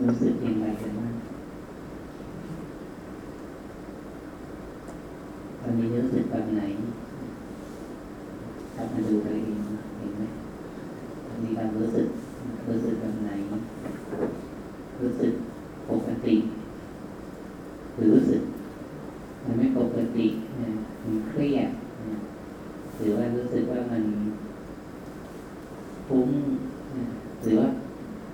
รู้สึกยังไงกันบ้างตอนนี้รู้สึกแบบไหนกลับมาดูกันไหมตอนนี้เรารู้สึกรู้สึกแบบไหน รู้สึกปกติ หรือรู้สึก มันไม่ปกติมันเครียดหรือว่ารู้สึกว่ามันฟุ้งหรือว่า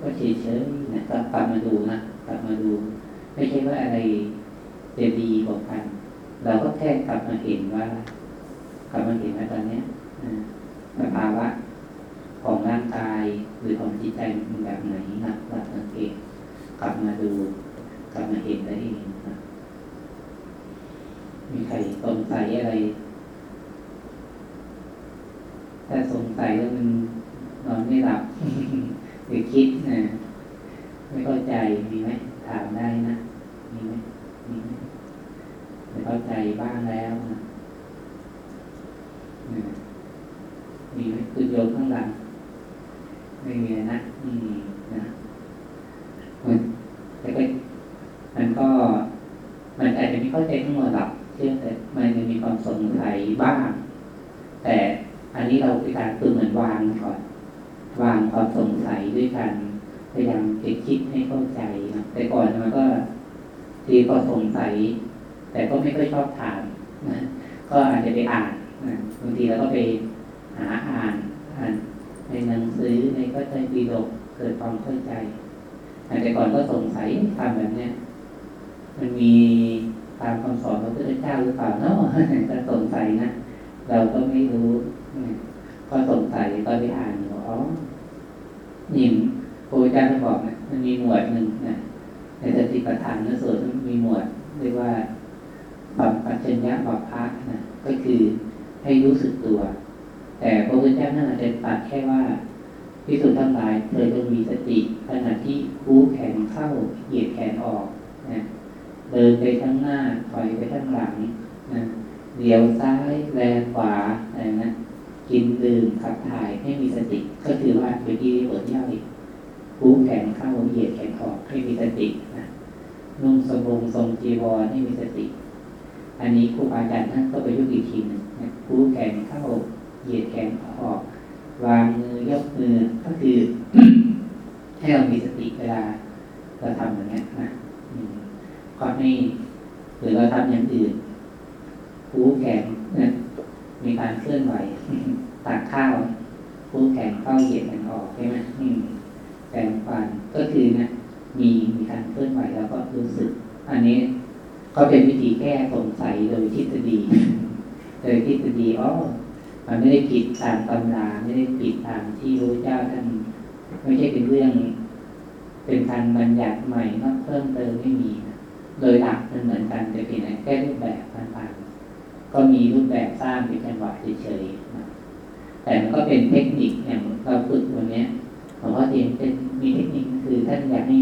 ก็เฉยๆนะก็กลับ มาดูนะกลับมาดู ไม่ใช่ว่าอะไรจะดีกว่ากัน เราก็แค่กลับมาเห็นว่ากลับมาเห็นว่าตอนนี้สภาวะของร่างกายหรือของจิตใจมันแบบไหนนะเราสังเกตกลับมาดูกลับมาเห็นได้เองนะมีใครสงสัยอะไรถ้าสงสัยแล้วมันนอนไม่หลับหรือคิดนะไม่เข้าใจมีไหมถามได้นะมีไหมมีไหมไม่เข้าใจบ้างแล้วนะมีไหม คือโยมข้างหลังไม่มีนะอืมนะแต่ก็มันก็ มันอาจจะไม่เข้าใจทั้งหมดหรอกเชื่อแต่มันจะมีความสงสัยบ้าง แต่อันนี้เราเป็นการคือเหมือนวางก่อน วางความสงสัยด้วยการพยายามคิดให้เข้าใจนะแต่ก่อนมันก็ทีก็สงสัย แต่ก็ไม่ค่อยชอบถามนะก็อาจจะไปอ่านนะบางทีเราก็ไปหาอ่าน อ่านในหนังสือในก็ใจปีดกเกิดความเข้าใจแต่ก่อนก็สงสัยทำแบบเนี้ยมันมีตามคำสอนของพระพุทธเจ้าหรือเปล่าเนาะก็สงสัยนะเราก็ไม่รู้ก็สงสัยก็ไปอ่านว่าอ๋อนิ่มพระอาจารย์บอกนะมันมีหมวดหนึ่งนะในสติปัฏฐานนะส่วนมีหมวดเรียกว่าบัพปัญญะบัพพะนะก็คือให้รู้สึกตัว แต่พระพุทธเจ้าท่านอาจจะตัดแค่ว่าพิสุทธ์ทั้งหลายเธอจะมีสติขณะที่คู่แขนเข้าเหยียดแขนออกนะเดินไปข้างหน้าถอยไปข้างหลังนะเลี้ยวซ้ายแลขวาอะไรนะกินดื่มขับถ่ายให้มีสติ ก็คือว่าเมื่อกี้บทย่อยคู่แขนเข้าเหยียดแขนออกให้มีสตินะนุ่งสบงทรงจีวรให้มีสติ อันนี้ครูอาจารย์ท่านก็ไปยุกอีกทีหนึ่งนะคู่แขนเข้า เหยียดแขนออก วางมือยกมือก็คือให้เรามีสติเวลาเราทำอย่างนี้นะก็ให้หรือเราทำอย่างอื่นคูแขนนะมีการเคลื่อนไหวตักข้าวคูแขนเข้าเหยียดมันออกใช่ไหมแปลงฟันก็คือนะมีมีการเคลื่อนไหวแล้วก็รู้สึก อันนี้ก็เป็นวิธีแก้สงสัยโดยทฤษฎีโดยทฤษฎีอ๋อ มันไม่ได้ผิดตามตำราไม่ได้ผิดตามที่พระเจ้าท่านไม่ใช่เป็นเรื่อง เป็นการบัญญัติใหม่ก็เพิ่มเติมไม่มีนะโดยหลักมันเหมือนกันแต่เพียงแค่รูปแบบต่างๆก็มีรูปแบบสร้างเป็นจังหวะเฉยๆนะแต่มันก็เป็นเทคนิคอย่างเราฝึกวันนี้หลวงพ่อเทียนเป็นมีเทคนิคคือท่านอยากให้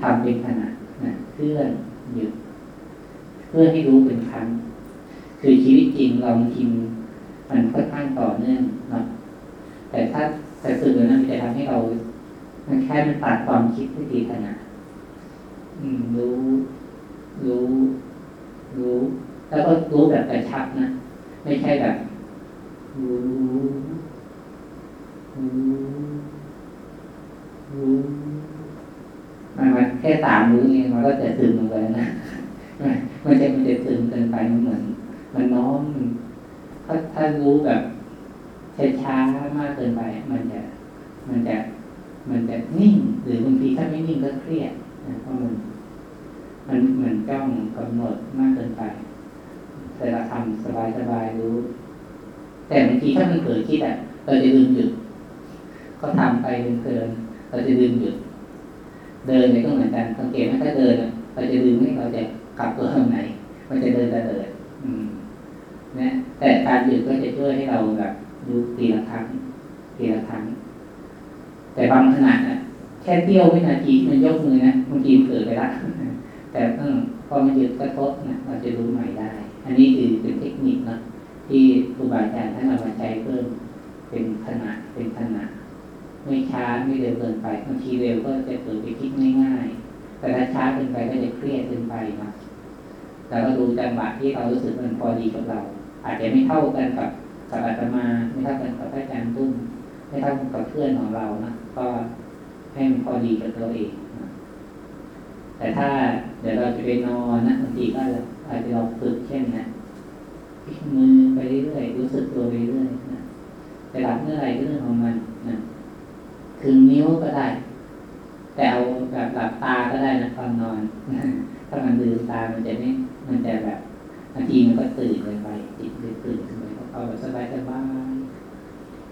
ทำเป็นขณะนะเคลื่อนหยุดเพื่อให้รู้เป็นครั้ง คือชีวิตจริงเราจริง มันค่อนข้างต่อเนื่องนะแต่ถ้าแต่ฝึกนั้นมันจะทำให้เรา มันแค่มันตัดความคิดวิธีขณะอืมรู้ รู้ รู้ แล้วก็รู้แบบกระชับนะ ไม่ใช่แบบ รู้รู้รู้มันมันแค่สามรู้เองมันก็จะซึมลงไปนะมันจะมันจะซึมเกินไปมันเหมือน มันน้อม ถ้าถ้ารู้แบบช้าๆมากเกินไป มันจะ มันจะ มันจะนิ่ง หรือบางทีถ้าไม่นิ่งก็เครียดนะเพราะมัน มันเหมือนจ้องกำหนดมากเกินไป แต่เราทำสบายสบายรู้ แต่บางทีถ้ามันเกิดคิดอะ เราจะลืมหยุด ก็ทำไปเพลินเราจะลืมหยุด เดินเนี่ยก็เหมือนกันสังเกตไหมถ้าเดินเราจะลืมไม่เราจะกลับตัวข้างไหน มันจะเดินแต่เดิน อืมนะ แต่การยุดก็จะช่วยให้เราแบบดูทีละครั้งทีละครั้ง แต่บางขนาดนะแค่เที่ยววินาทีมันยกมือนะบางทีเกิดไปละแต่เออพอมันหยุดก็ทบนะเราจะรู้ใหม่ได้ อันนี้คือเป็นเทคนิคนะที่ครูบาอาจารย์ท่านเอามาใช้เพิ่มเป็นขณะเป็นขณะไม่ช้าไม่เร็วเกินไปบางทีเร็วก็จะเกิดไปคิดง่ายๆแต่ถ้าช้าเกินไปก็จะเครียดเกินไปนะแต่ก็ดูจังหวะที่เรารู้สึกมันพอดีกับเรา อาจจะไม่เท่ากันกับกับอาตมาไม่เท่ากันกับอาจารย์ตุ้มไม่เท่ากันกับเพื่อนของเรานะก็ให้มันพอดีกับตัวเองแต่ถ้าเดี๋ยวเราจะไปนอนนะบางทีก็อาจจะลองฝึกเช่นนะพลิกมือไปเรื่อยๆรู้สึกตัวไปเรื่อยนะจะหลับเมื่อไรก็เรื่องของมันนะคึงนิ้วก็ได้ แต่เอาแบบหลับตาก็ได้นะตอนนอนถ้ามันลืมตามันจะไม่มันจะแบบ บางทีมันก็ตื่นเลยไปจิตเลยตื่นขึ้นไปเอาแบบสบายสบาย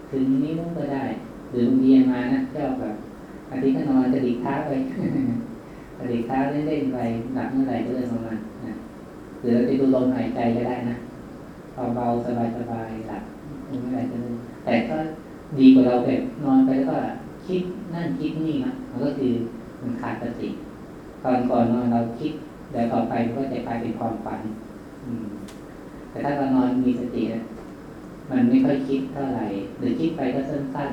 ถึงนิ้วก็ได้หรือบางทีมานะเจ้าแบบอาทิตย์ก็นอนจะดิกท้าไปกระดิกท้าเล่นๆไปหลับเมื่อไหร่ก็เลยประมาณนะหรือเราไปดูลมหายใจก็ได้นะเบาๆสบายๆหลับเมื่อไหร่ก็เลยแต่ก็ดีกว่าเราแบบนอนไปแล้วก็คิดนั่นคิดนี่นะมันก็คือมันขาดสติตอนก่อนนอนเราคิดเดี๋ยวต่อไปมันก็จะกลายเป็นความฝัน แต่ถ้าเรานอนมีสตินะมันไม่ค่อยคิดเท่าไหร่หรือคิดไปก็สั้น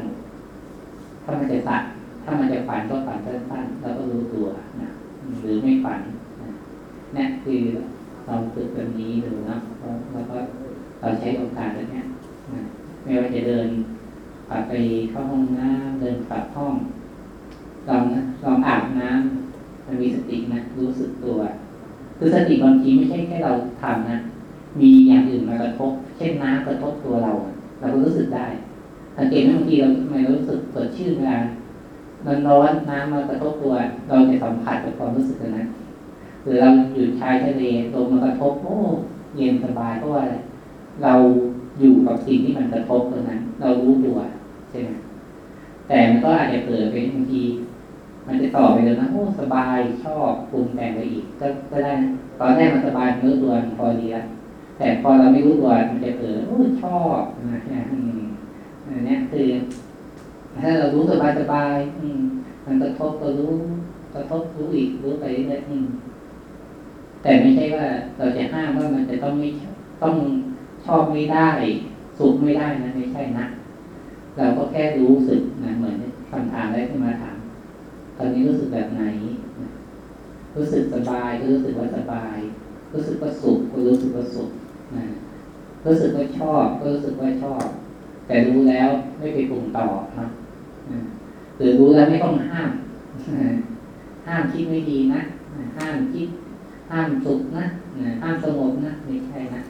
ๆถ้ามันจะตัดถ้ามันจะฝันก็ฝันสั้นๆแล้วก็รู้ตัวนะหรือไม่ฝันนะนี่คือเราฝึกแบบนี้ดูนะแล้วก็เราใช้โอกาสแบบนี้นะไม่ว่าจะเดินกลับไปเข้าห้องน้ำเดินกลับห้องลองนะลองอาบน้ำมันมีสตินะรู้สึกตัว คือสติบางทีไม่ใช่แค่เราทำนะมีอย่างอื่นมากระทบ เช่นน้ำกระทบตัวเรา เราก็รู้สึกได้สังเกตไหมบางทีเราทำไมรู้สึกสดชื่นเวลาร้อนร้อนน้ำมากระทบตัว เราจะสัมผัสกับความรู้สึกนั้นหรือเราอยู่ชายทะเลลมมากระทบโอ้เย็นสบายเพราะว่าเราอยู่กับสิ่งที่มันกระทบตัวนั้น เรารู้ตัวใช่ไหมแต่มันก็อาจจะเกิดเป็นบางที มันจะต่อไปเลยนะโอ้สบายชอบปรุงแต่งไปอีกก็ก็ได้นะตอนแรกมันสบายเนื้อตัวพอดีแล้วแต่พอเราไม่รู้ตัวมันจะเกิดโอ้ชอบนะอันนี้คือถ้าเรารู้สบายสบายอืมมันกระทบก็รู้กระทบรู้อีกรู้ไปเรื่อยๆแต่ไม่ใช่ว่าเราจะห้ามว่ามันจะต้องไม่ต้องชอบไม่ได้สุขไม่ได้นะไม่ใช่นะเราก็แค่รู้สึกนะเหมือนคำถามแรกที่มาถาม ตอนนี้รู้สึกแบบไหน รู้สึกสบายก็รู้สึกว่าสบาย รู้สึกว่าสุขก็รู้สึกว่าสุขนะรู้สึกว่าชอบก็รู้สึกว่าชอบ แต่รู้แล้วไม่ไปปรุงต่อนะหรือรู้แล้วไม่ต้องห้าม ห้ามคิดไม่ดีนะห้ามคิดห้ามสุขนะห้ามสงบนะไม่ใช่นะ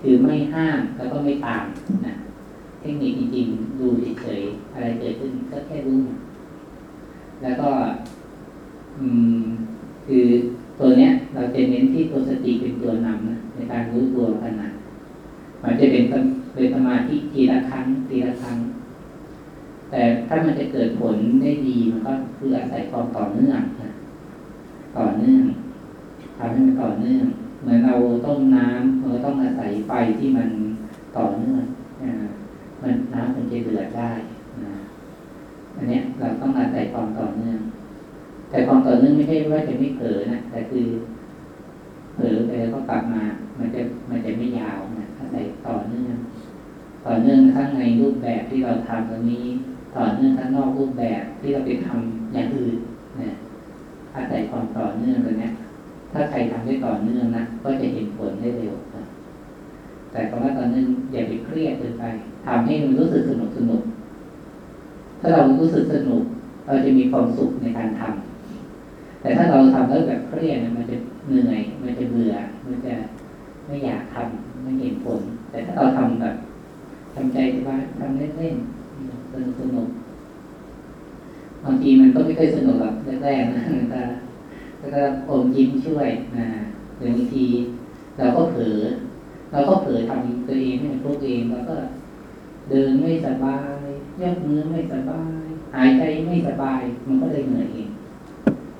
คือไม่ห้ามแล้วก็ไม่ตามนะเทคนิคจริงๆดูเฉยๆอะไรเกิดขึ้นก็แค่รู้ แล้วก็ อืม คือตัวเนี้ย เราจะเน้นที่ตัวสติเป็นตัวนำนะในการรู้ตัวขณะมันจะเป็นเป็นสมาธิทีละครั้งทีละครั้ง แต่ถ้ามันจะเกิดผลได้ดีมันก็คืออาศัยความต่อเนื่องนะต่อเนื่องทำให้มันต่อเนื่อง เหมือนเราต้มน้ำเราต้องอาศัยไฟที่มันต่อเนื่องมันน้ำมันจะเดือดได้นะอันเนี้ยเราต้องอาศัยความต่อ แต่ความต่อเนื่องไม่ใช่ว่าจะไม่เผลอนะแต่คือเผลอไปแล้วก็กลับมา มันจะมันจะไม่ยาวนะอาศัยต่อเนื่อง ต่อเนื่องทั้งในรูปแบบที่เราทำตรงนี้ ต่อเนื่องทั้งนอกรูปแบบที่เราไปทำอย่างอื่นนะอาศัยความต่อเนื่องตรงนี้ถ้าใครทำได้ต่อเนื่องนะก็จะเห็นผลได้เร็วนะแต่คำว่าต่อเนื่องอย่าไปเครียดเกินไปทำให้มันรู้สึกสนุกสนุกถ้าเรารู้สึกสนุก เราจะมีความสุขในการทำ แต่ถ้าเราทำแล้วแบบเครียดมันจะเหนื่อย มันจะเบื่อ มันจะไม่อยากทำไม่เห็นผล แต่ถ้าเราทำแบบทำใจสบายทำเล่นๆสนุกสนุกบางทีมันก็ไม่ค่อยสนุกแบบแรกๆนะแต่แล้วก็อมยิ้มช่วยนะหรือบางที เราก็เผลอเราก็เผลอทำตัวเองให้มันพวกเองแล้วก็เดินไม่สบายยกมือไม่สบาย หายใจไม่สบาย มันก็เลยเหนื่อยเอง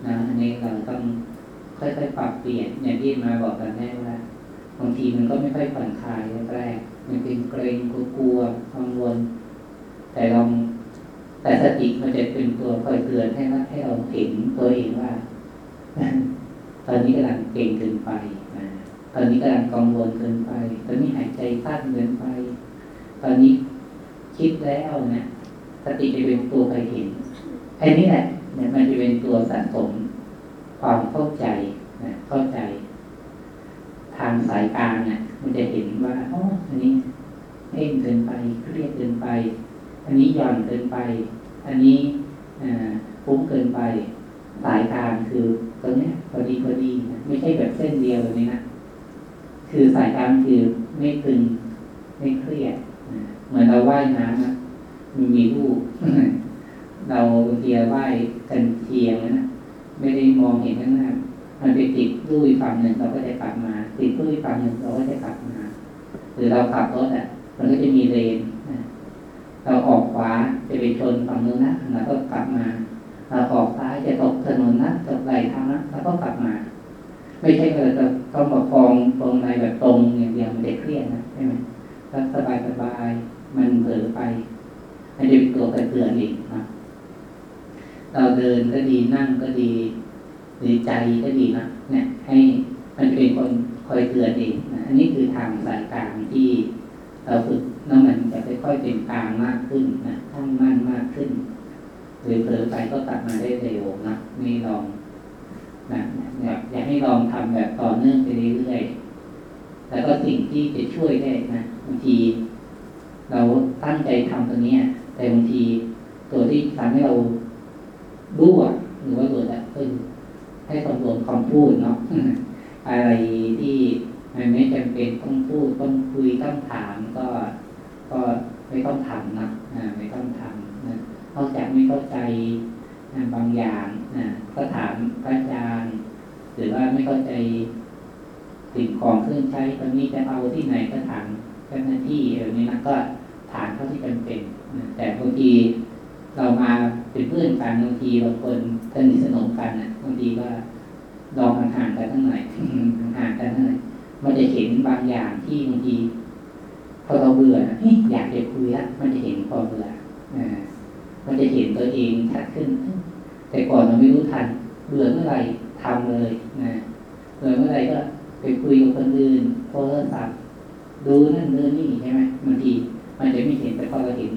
นะอันนี้เราต้องค่อยๆปรับเปลี่ยนอย่างที่มาบอกกันแรกว่าบางทีมันก็ไม่ค่อยผ่อนคลายแรกมันเป็นเกรงกลัวกังวล แต่ลองแต่สติมันจะเป็นตัวคอยเตือนให้ให้เราเห็นตัวเองว่า ตอนนี้กำลังเก่งเกินไปตอนนี้กำลังกังวลเกินไป ตอนนี้หายใจสั้นเกินไป ตอนนี้คิดแล้วนะสติจะเป็นตัวไปเห็นไอ้นี่แหละ เนี่ยมันจะเป็นตัวสะสมความเข้าใจนะเข้าใจ ทางสายกลางเนี่ยมันจะเห็นว่าอ๋ออันนี้เพ่งเกินไปเครียดเกินไป อันนี้หย่อนเกินไป อันนี้ฟุ้งเกินไปสายกลางคือตรงนี้พอดีพอดีนะไม่ใช่แบบเส้นเดียวแบบนี้นะคือสายกลางคือไม่ตึงไม่เครียดเหมือนเราว่ายน้ำนะมันมีรูป เราเทียว่ายกันเทียงนะไม่ได้มองเห็นข้างหน้ามันไปติดรูปฝั่งหนึ่งเราก็จะกลับมา ติดรูปฝั่งหนึ่งเราก็จะกลับมา หรือเราขับรถอะ มันก็จะมีเลนเราออกขวาจะไปชนฝั่งนู้นนะเราก็กลับมาเราออกซ้ายจะตกถนนนะตกไหลทางนะเราก็กลับมา ไม่ใช่เราจะต้องมาคลองตรงในแบบตรงอย่างเดียวมันเด็กเครียดนะใช่ไหมแล้วสบายสบายมันเผลอไปมันจะเป็นตัวกระเตือนอีกนะ เราเดินก็ดีนั่งก็ดีหรือใจก็ดีนะเนี่ยให้มันเป็นคนคอยเตือนเองนะอันนี้คือทางสายกลางที่เราฝึกแล้วมันจะค่อยๆเป็นกลางมากขึ้นนะตั้งมั่นมากขึ้นหรือเผลอไปก็กลับมาได้เร็วนะนี่ลองนะอยากอยากให้ลองทำแบบต่อเนื่องไปเรื่อยๆแล้วก็สิ่งที่จะช่วยได้นะบางที เราตั้งใจทำตรงนี้แต่บางทีตัวที่ทำให้เรา รู้อะหรือว่าตัวจะเออให้สำรวมคำพูดเนาะอะไรที่มันไม่จำเป็นต้องพูดต้องคุยต้องถามก็ก็ไม่ต้องทำนะไม่ต้องทำนะนอกจากไม่เข้าใจบางอย่างนะก็ถามพระอาจารย์หรือว่าไม่เข้าใจสิ่งของเครื่องใช้ตอนนี้จะเอาที่ไหนก็ถามเจ้าหน้าที่อะไรนี้นะก็ถามเท่าที่จำเป็นนะแต่บางที เรามาเป็นเพื่อนกันบางทีบาคนสนิทสนมกันนะบางทีก็ลองห่างกันทั้งหน่อยห่างกันทั้งหน่อยมันจะเห็นบางอย่างที่บางทีพอเราเบื่อนะอยากจะคุยล้วมันจะเห็นความเบื่ออ่ามันจะเห็นตัวเองชัดขึ้น แต่ก่อนเราไม่รู้ทัน เบื่อเมื่อไหร่ทำเลยนะเบื่อเมื่อไหร่ก็ไปคุยกับคนอื่นโทรศัพท์ดูนั่นดูนี่ใช่ไหมบางที มันจะไม่เห็นแต่พอเราเห็น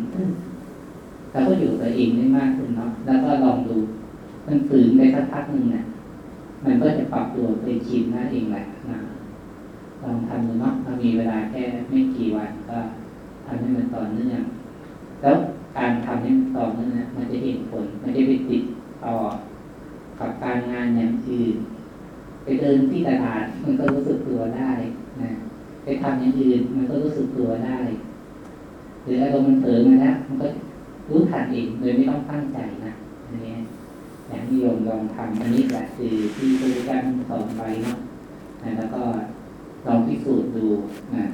เราก็อยู่ตัวเองได้มากขึ้นเนาะแล้วก็ลองดูมันฝืนไปสักพักหนึ่งนะมันก็จะปรับตัวเป็นชินนั่นเองแหละนะลองทำดูเนาะเรามีเวลาแค่ไม่กี่วันก็ทำให้มันต่อเนื่องแล้วการทำให้มันต่อเนื่องนะมันจะเห็นผลมันจะไปติดต่อกับการงานอย่างอื่นไปเดินที่ตลาดมันก็รู้สึกตัวได้นะไปทำอย่างอื่นมันก็รู้สึกตัวได้หรืออารมณ์มันเผลอมาแล้วมันก็ องโดยไม่ต้องตั้งใจนะอันนี้อย่างนิยมลองทำอันนี้แหละคือที่พระพุทธเจ้าสอนไว้เนาะแล้วก็ลองพิสูจน์ดูนะ